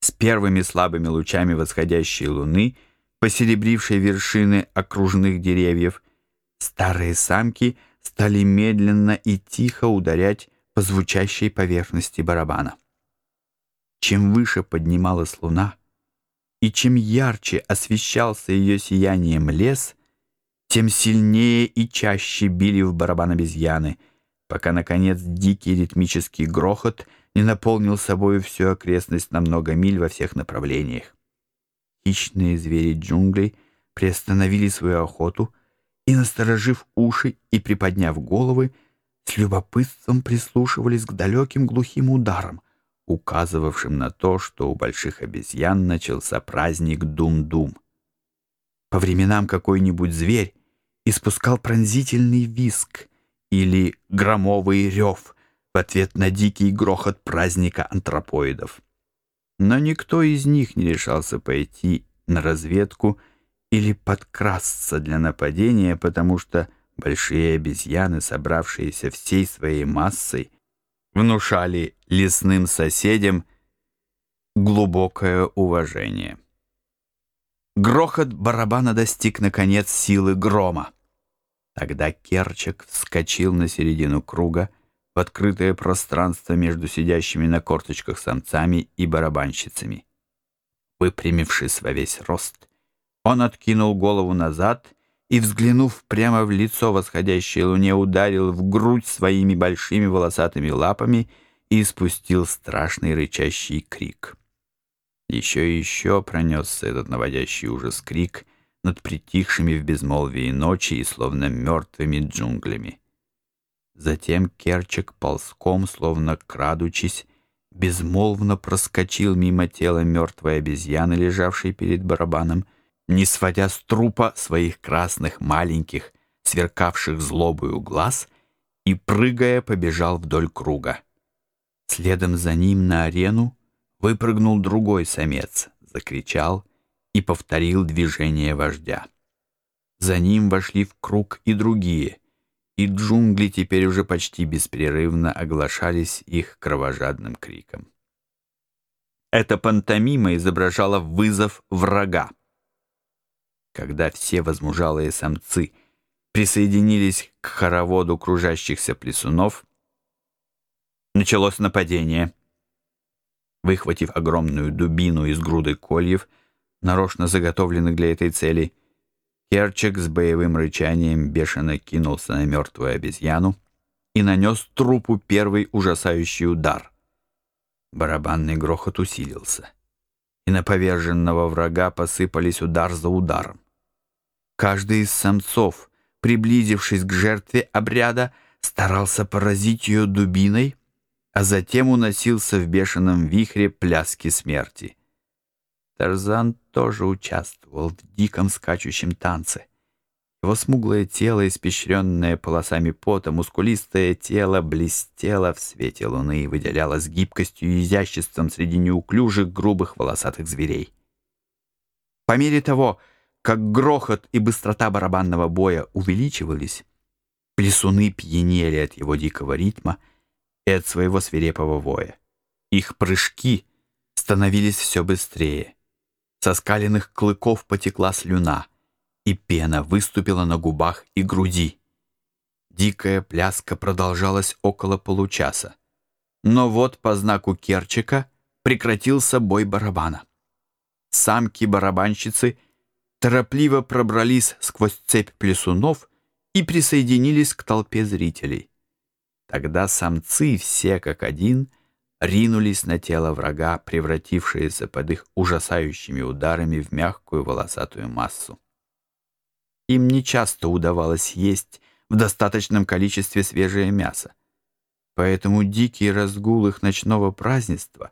С первыми слабыми лучами восходящей луны, посеребрившей вершины окружных деревьев, старые самки стали медленно и тихо ударять по звучащей поверхности барабана. Чем выше поднималась луна, и чем ярче освещался ее сиянием лес, тем сильнее и чаще били в барабан обезьяны, пока, наконец, дикий ритмический грохот не наполнил собой всю окрестность на много миль во всех направлениях. Хищные звери джунглей приостановили свою охоту и, насторожив уши и приподняв головы, с любопытством прислушивались к далеким глухим ударам, указывавшим на то, что у больших обезьян начался праздник Дум-Дум. По временам какой-нибудь зверь испускал пронзительный виск или громовый рев в ответ на дикий грохот праздника антропоидов. Но никто из них не решался пойти на разведку или подкрасться для нападения, потому что большие обезьяны, собравшиеся всей своей массой, внушали лесным соседям глубокое уважение. Грохот барабана достиг, наконец, силы грома. Тогда Керчик вскочил на середину круга в открытое пространство между сидящими на корточках самцами и барабанщицами. Выпрямившись во весь рост, он откинул голову назад и, взглянув прямо в лицо восходящей луне, ударил в грудь своими большими волосатыми лапами и испустил страшный рычащий крик. Еще и еще пронесся этот наводящий ужас крик над притихшими в безмолвии ночи и словно мертвыми джунглями. Затем Керчик ползком, словно крадучись, безмолвно проскочил мимо тела мертвой обезьяны, лежавшей перед барабаном, не сводя с трупа своих красных маленьких, сверкавших злобою глаз, и, прыгая, побежал вдоль круга. Следом за ним на арену выпрыгнул другой самец, закричал и повторил движение вождя. За ним вошли в круг и другие, и джунгли теперь уже почти беспрерывно оглашались их кровожадным криком. Эта пантомима изображала вызов врага. Когда все возмужалые самцы присоединились к хороводу кружащихся плесунов, началось нападение — Выхватив огромную дубину из груды кольев, нарочно заготовленных для этой цели, Керчик с боевым рычанием бешено кинулся на мертвую обезьяну и нанес трупу первый ужасающий удар. Барабанный грохот усилился, и на поверженного врага посыпались удар за ударом. Каждый из самцов, приблизившись к жертве обряда, старался поразить ее дубиной, а затем уносился в бешеном вихре пляски смерти. Тарзан тоже участвовал в диком скачущем танце. Его смуглое тело, испещренное полосами пота, мускулистое тело блестело в свете луны и выделялось гибкостью и изяществом среди неуклюжих, грубых, волосатых зверей. По мере того, как грохот и быстрота барабанного боя увеличивались, плесуны пьянели от его дикого ритма — и от своего свирепого воя. Их прыжки становились все быстрее. Со скаленных клыков потекла слюна, и пена выступила на губах и груди. Дикая пляска продолжалась около получаса. Но вот по знаку Керчика прекратился бой барабана. Самки-барабанщицы торопливо пробрались сквозь цепь плесунов и присоединились к толпе зрителей. Тогда самцы все как один ринулись на тело врага, превратившиеся под их ужасающими ударами в мягкую волосатую массу. Им нечасто удавалось есть в достаточном количестве свежее мясо, поэтому дикий разгул их ночного празднества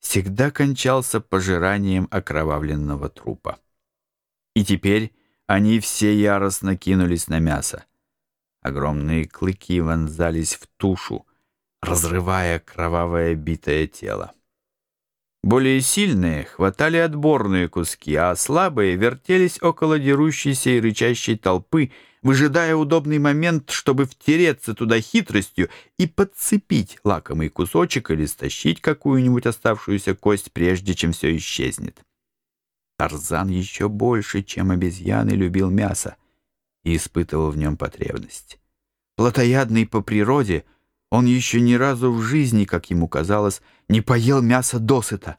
всегда кончался пожиранием окровавленного трупа. И теперь они все яростно кинулись на мясо. Огромные клыки вонзались в тушу, разрывая кровавое битое тело. Более сильные хватали отборные куски, а слабые вертелись около дерущейся и рычащей толпы, выжидая удобный момент, чтобы втереться туда хитростью и подцепить лакомый кусочек или стащить какую-нибудь оставшуюся кость, прежде чем все исчезнет. Тарзан еще больше, чем обезьяны, любил мясо и испытывал в нем потребность. Плотоядный по природе, он еще ни разу в жизни, как ему казалось, не поел мясо досыта.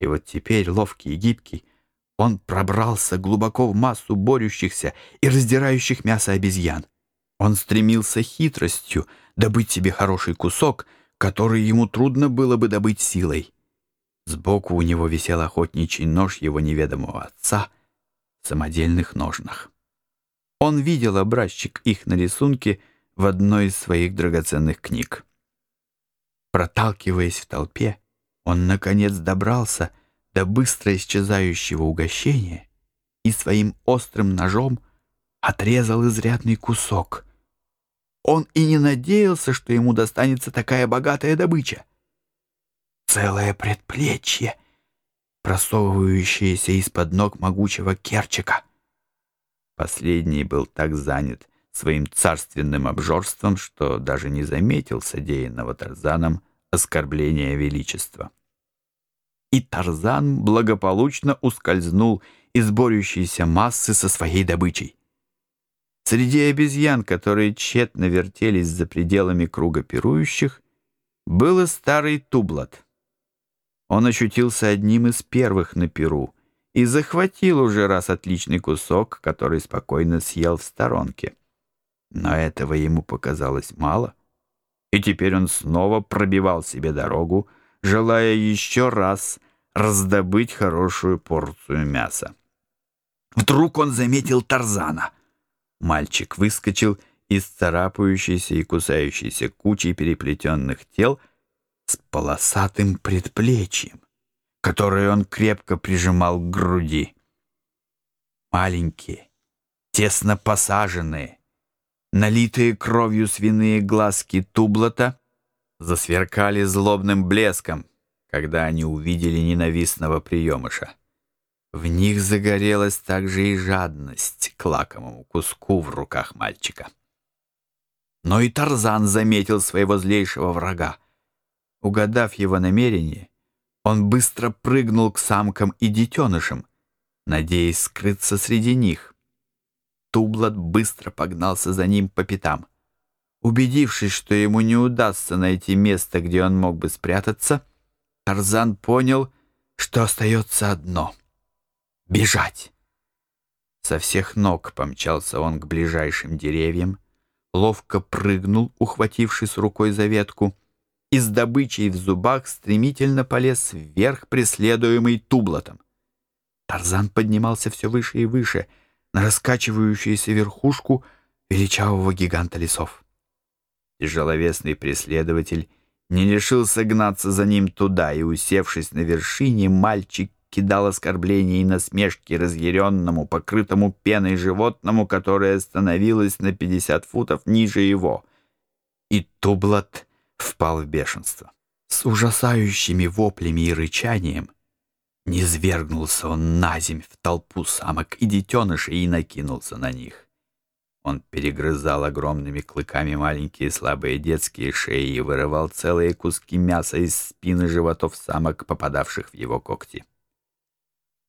И вот теперь, ловкий и гибкий, он пробрался глубоко в массу борющихся и раздирающих мясо обезьян. Он стремился хитростью добыть себе хороший кусок, который ему трудно было бы добыть силой. Сбоку у него висел охотничий нож его неведомого отца в самодельных ножнах. Он видел образчик их на рисунке в одной из своих драгоценных книг. Проталкиваясь в толпе, он, наконец, добрался до быстро исчезающего угощения и своим острым ножом отрезал изрядный кусок. Он и не надеялся, что ему достанется такая богатая добыча. Целое предплечье, просовывающееся из-под ног могучего керчика. Последний был так занят своим царственным обжорством, что даже не заметил содеянного Тарзаном оскорбления величества и Тарзан благополучно ускользнул из борющейся массы со своей добычей. Среди обезьян, которые тщетно вертелись за пределами круга пирующих, был и старый Тублат. Он ощутился одним из первых на Перу и захватил уже раз отличный кусок, который спокойно съел в сторонке. Но этого ему показалось мало, и теперь он снова пробивал себе дорогу, желая еще раз раздобыть хорошую порцию мяса. Вдруг он заметил Тарзана. Мальчик выскочил из царапающейся и кусающейся кучи переплетенных тел с полосатым предплечьем, которое он крепко прижимал к груди. Маленькие, тесно посаженные, налитые кровью свиные глазки тублота засверкали злобным блеском, когда они увидели ненавистного приемыша. В них загорелась также и жадность к лакомому куску в руках мальчика. Но и Тарзан заметил своего злейшего врага. Угадав его намерение, он быстро прыгнул к самкам и детенышам, надеясь скрыться среди них. Тублат быстро погнался за ним по пятам. Убедившись, что ему не удастся найти место, где он мог бы спрятаться, Тарзан понял, что остается одно — бежать. Со всех ног помчался он к ближайшим деревьям, ловко прыгнул, ухватившись рукой за ветку, и с добычей в зубах стремительно полез вверх, преследуемый тублотом. Тарзан поднимался все выше и выше на раскачивающуюся верхушку величавого гиганта лесов. Тяжеловесный преследователь не решился гнаться за ним туда, и, усевшись на вершине, мальчик кидал оскорбления и насмешки разъяренному, покрытому пеной животному, которое становилось на пятьдесят футов ниже его. И Тублат впал в бешенство. С ужасающими воплями и рычанием низвергнулся он на земь в толпу самок и детенышей и накинулся на них. Он перегрызал огромными клыками маленькие слабые детские шеи и вырывал целые куски мяса из спины животов самок, попадавших в его когти.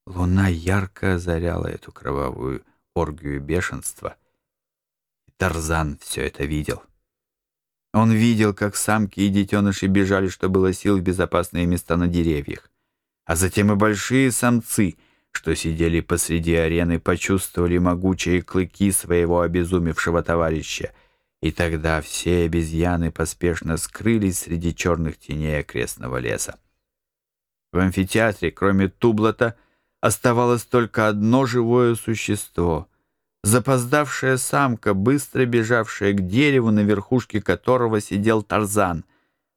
Луна ярко озаряла эту кровавую оргию бешенства. И Тарзан все это видел. Он видел, как самки и детеныши бежали, что было сил, в безопасные места на деревьях. А затем и большие самцы — что сидели посреди арены, почувствовали могучие клыки своего обезумевшего товарища, и тогда все обезьяны поспешно скрылись среди черных теней окрестного леса. В амфитеатре, кроме Тублата, оставалось только одно живое существо — запоздавшая самка, быстро бежавшая к дереву, на верхушке которого сидел Тарзан.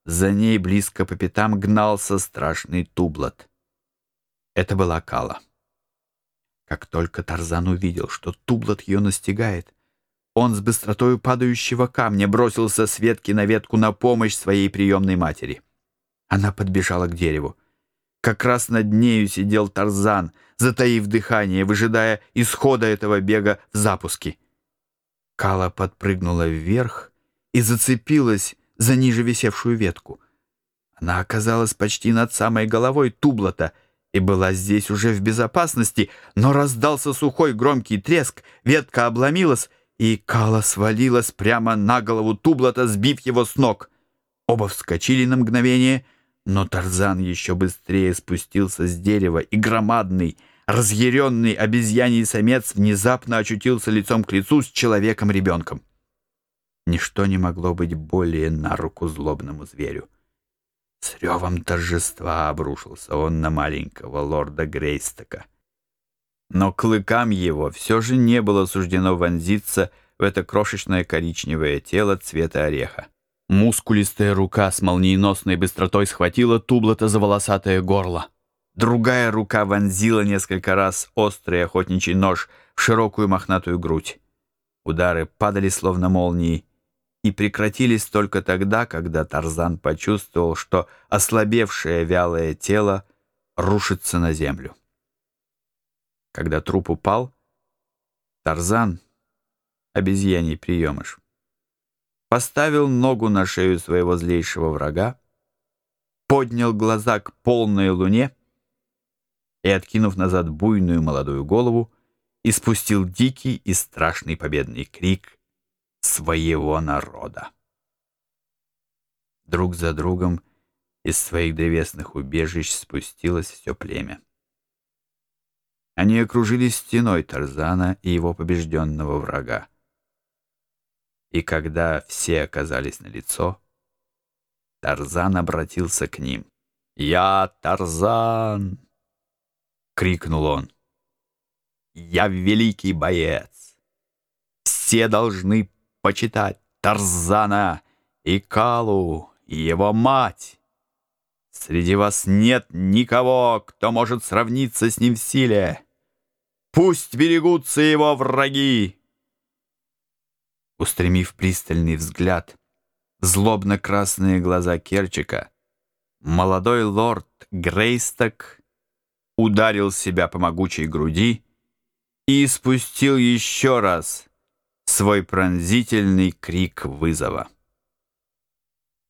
За ней близко по пятам гнался страшный Тублат. Это была Кала. Как только Тарзан увидел, что Тублот ее настигает, он с быстротой падающего камня бросился с ветки на ветку на помощь своей приемной матери. Она подбежала к дереву. Как раз над нею сидел Тарзан, затаив дыхание, выжидая исхода этого бега в запуске. Кала подпрыгнула вверх и зацепилась за ниже висевшую ветку. Она оказалась почти над самой головой Тублата и была здесь уже в безопасности, но раздался сухой громкий треск, ветка обломилась, и Кала свалилась прямо на голову Тублата, сбив его с ног. Оба вскочили на мгновение, но Тарзан еще быстрее спустился с дерева, и громадный, разъяренный обезьяний самец внезапно очутился лицом к лицу с человеком-ребенком. Ничто не могло быть более на руку злобному зверю. С ревом торжества обрушился он на маленького лорда Грейстока. Но клыкам его все же не было суждено вонзиться в это крошечное коричневое тело цвета ореха. Мускулистая рука с молниеносной быстротой схватила Тублата за волосатое горло. Другая рука вонзила несколько раз острый охотничий нож в широкую мохнатую грудь. Удары падали словно молнии и прекратились только тогда, когда Тарзан почувствовал, что ослабевшее вялое тело рушится на землю. Когда труп упал, Тарзан, обезьяний приемыш, поставил ногу на шею своего злейшего врага, поднял глаза к полной луне и, откинув назад буйную молодую голову, испустил дикий и страшный победный крик своего народа. Друг за другом из своих древесных убежищ спустилось все племя. Они окружили стеной Тарзана и его побежденного врага. И когда все оказались на лицо, Тарзан обратился к ним. «Я Тарзан!» — крикнул он. «Я великий боец! Все должны почитать Тарзана и Калу, и его мать! Среди вас нет никого, кто может сравниться с ним в силе! Пусть берегутся его враги!» устремив пристальный взгляд, злобно-красные глаза Керчика, молодой лорд Грейсток ударил себя по могучей груди и испустил еще раз свой пронзительный крик вызова.